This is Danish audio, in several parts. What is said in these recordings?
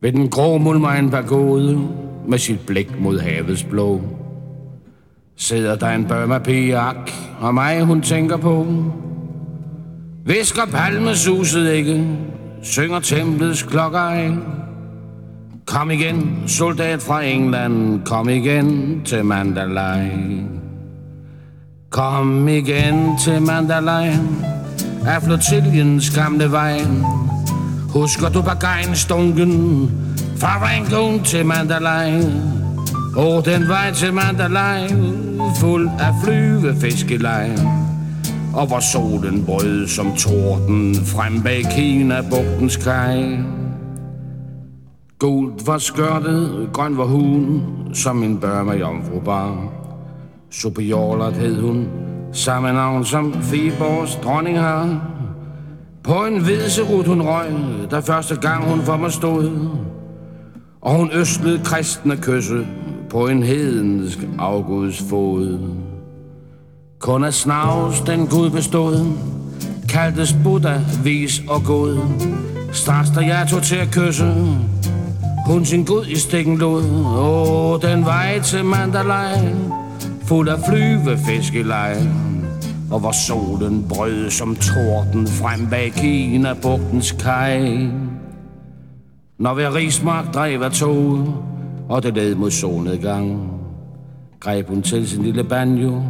Ved den grå mulmejen pagode med sit blik mod havets blå. Sidder der en Burma ak, og mig hun tænker på? Visker palmesuset ikke, synger templets klokker af? Kom igen, soldat fra England, kom igen til Mandalay. Kom igen til Mandalay, af flotilliens gamle vejen. Husker du stunken fra Rangoon til Mandalay? Og den vej til Mandalay, fuld af flyvefiskelej. Og hvor solen brød som torden frem bag Kina bugtens kaj. Gult var skørtet, grøn var hun, som en Burma jomfru bar. Superiorlet hed hun, samme navn som Fiborgs dronning har. På en hvidserut hun røg, da første gang hun for mig stod. Og hun østlede kristne kysse på en hedensk afguds fod. Kun af snavs den Gud bestod, kaldtes Buddha vis og god. Straks da jeg tog til at kysse, hun sin Gud i stikken lod. Åh, den vej til Mandalay, fuld af flyvefiskeleje og hvor solen brød som torden frem bag Kina bugtens kaj. Når ved rigsmark drev af toget, og det led mod solnedgang, greb hun til sin lille banjo,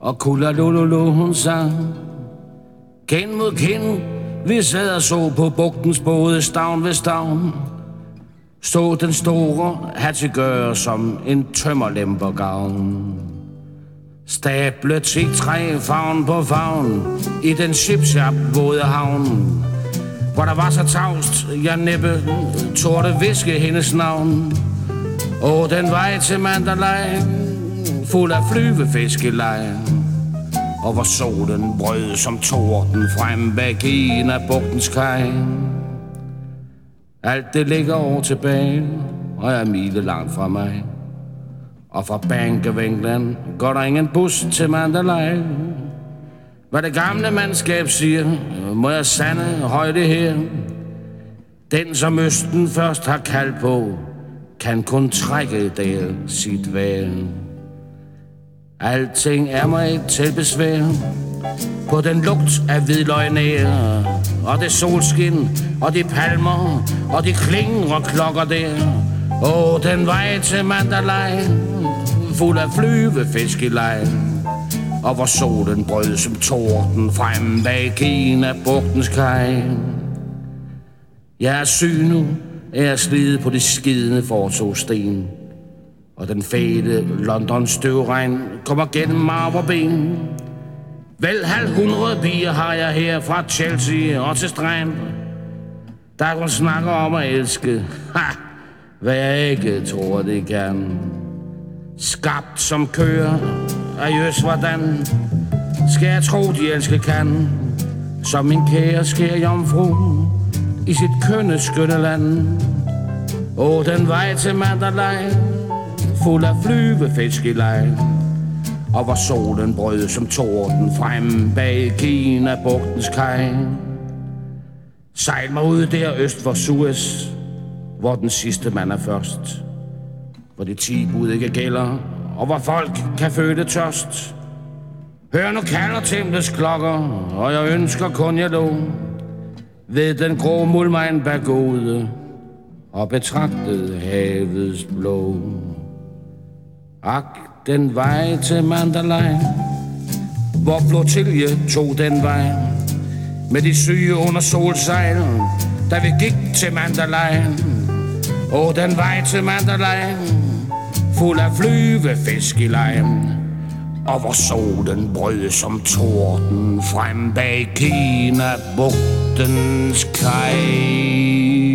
og kula lululu hun sang. Kind mod kind, vi sad og så på bugtens både stavn ved stavn. Stod den store gøre som en tømmerlempergavn. Stable til træ, favn på favn, i den shipshop våde havn. Hvor der var så tavst, jeg næppe torde viske hendes navn. Og den vej til Mandalay, fuld af flyvefiskeleje, Og hvor solen brød som torden frem bag en af bugtens kaj. Alt det ligger over tilbage, og jeg er mile langt fra mig. Og fra Bank of England går der ingen bus til Mandalay. Hvad det gamle mandskab siger, må jeg sande højde her. Den, som Østen først har kaldt på, kan kun trække der sit vær. Alting er mig til besvær på den lugt af hvidløgnære og det solskin og de palmer og de klingre klokker der. Og den vej til Mandalay fuld af flyvefiskelej Og hvor solen brød som torden frem bag Kina bugtens kaj. Jeg er syg nu, er slid på de skidende fortogsten Og den fæle London støvregn kommer gennem marverben Vel halv hundrede piger har jeg her fra Chelsea og til Strand Der kun snakker om at elske Ha! Hvad jeg ikke tror, det kan Skabt som kører af jøs, hvordan skal jeg tro, de elske kan? Som min kære sker jomfru i sit kønne skønne land. Og den vej til Mandalay, fuld af flyvefiskelej. Og hvor solen brød som torden frem bag Kina bugtens kaj. Sejl mig ud der øst for Suez, hvor den sidste mand er først hvor det ti bud ikke gælder, og hvor folk kan føle tørst. Hør nu kalder templets klokker, og jeg ønsker kun jeg lå ved den grå mulmejn bagode og betragtede havets blå. Ak, den vej til Mandalay, hvor flotilje tog den vej, med de syge under solsejl, da vi gik til Mandalay. Og den vej til Mandalay, fuld af flyvefisk i lejen. Og hvor solen brød som torden frem bag Kina bugtens kaj.